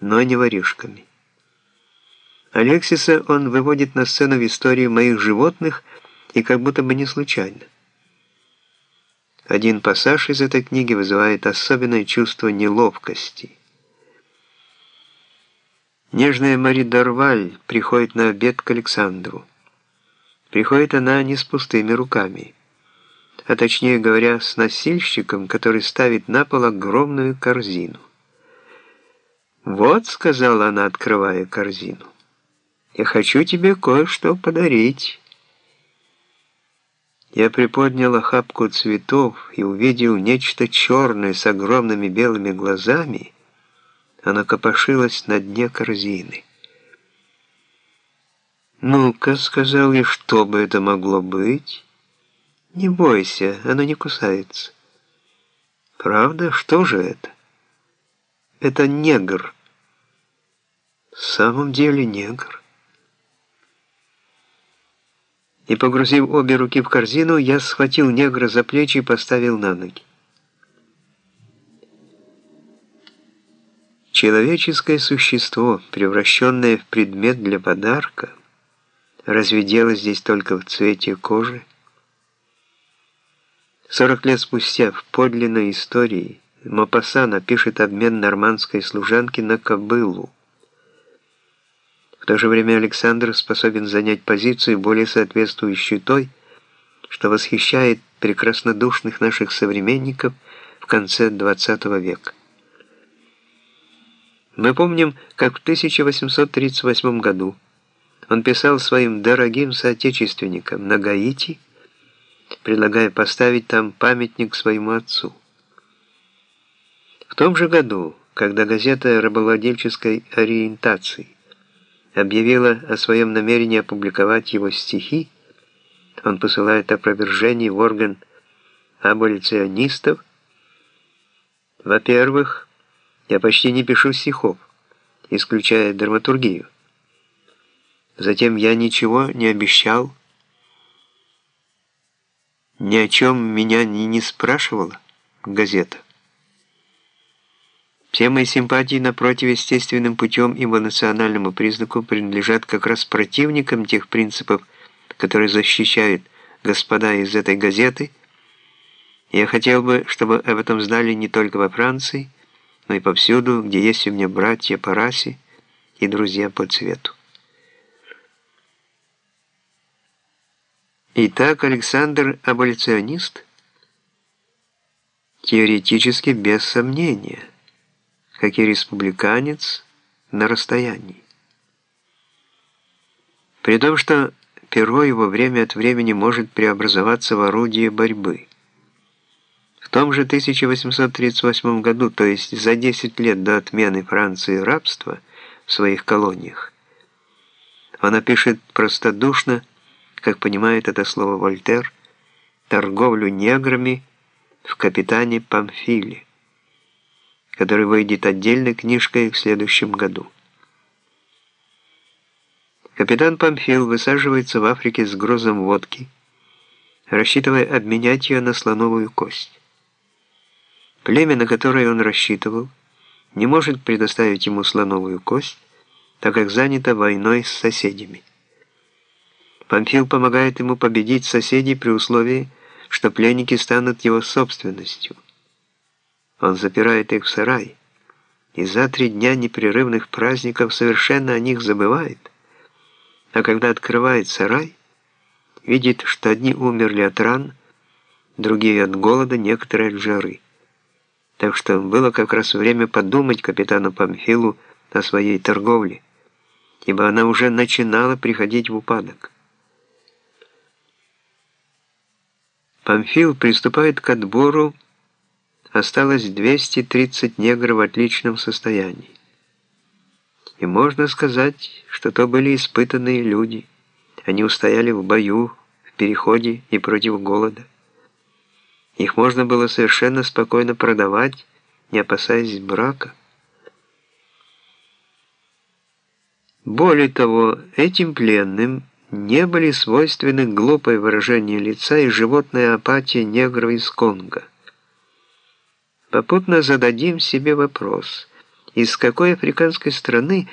но не воришками. Алексиса он выводит на сцену в истории моих животных и как будто бы не случайно. Один пассаж из этой книги вызывает особенное чувство неловкости. Нежная Мари Дорваль приходит на обед к Александру. Приходит она не с пустыми руками, а точнее говоря, с носильщиком, который ставит на пол огромную корзину. «Вот», — сказала она, открывая корзину, — «я хочу тебе кое-что подарить». Я приподнял охапку цветов и увидел нечто черное с огромными белыми глазами. Оно копошилось на дне корзины. «Ну-ка», — сказал я, — «что бы это могло быть?» «Не бойся, оно не кусается». «Правда? Что же это?» «Это негр». «В самом деле негр». И, погрузив обе руки в корзину, я схватил негра за плечи и поставил на ноги. Человеческое существо, превращенное в предмет для подарка, разве дело здесь только в цвете кожи? Сорок лет спустя в подлинной истории Мопассана пишет обмен нормандской служанки на кобылу. В то же время Александр способен занять позицию, более соответствующую той, что восхищает прекраснодушных наших современников в конце XX века. Мы помним, как в 1838 году он писал своим дорогим соотечественникам на Гаити, предлагая поставить там памятник своему отцу. В том же году, когда газета рабовладельческой ориентации объявила о своем намерении опубликовать его стихи, он посылает опровержение в орган аболиционистов. Во-первых, я почти не пишу стихов, исключая драматургию. Затем я ничего не обещал, ни о чем меня ни не спрашивала газета. Все мои симпатии на противоестественным путем национальному признаку принадлежат как раз противникам тех принципов, которые защищают господа из этой газеты. Я хотел бы, чтобы об этом знали не только во Франции, но и повсюду, где есть у меня братья по расе и друзья по цвету. Итак, Александр – аболиционист? Теоретически без сомнения – как и республиканец на расстоянии. При том, что перо его время от времени может преобразоваться в орудие борьбы. В том же 1838 году, то есть за 10 лет до отмены Франции рабства в своих колониях, он напишет простодушно, как понимает это слово Вольтер, торговлю неграми в капитане Памфиле который выйдет отдельной книжкой в следующем году. Капитан Памфил высаживается в Африке с грузом водки, рассчитывая обменять ее на слоновую кость. Племя, на которое он рассчитывал, не может предоставить ему слоновую кость, так как занято войной с соседями. Памфил помогает ему победить соседей при условии, что пленники станут его собственностью. Он запирает их в сарай, и за три дня непрерывных праздников совершенно о них забывает. А когда открывает сарай, видит, что одни умерли от ран, другие от голода, некоторые от жары. Так что было как раз время подумать капитану Памфилу о своей торговле, ибо она уже начинала приходить в упадок. Памфил приступает к отбору осталось 230 негров в отличном состоянии. И можно сказать, что то были испытанные люди. Они устояли в бою, в переходе и против голода. Их можно было совершенно спокойно продавать, не опасаясь брака. Более того, этим пленным не были свойственны глупое выражение лица и животная апатия негров из Конго. Попутно зададим себе вопрос, из какой африканской страны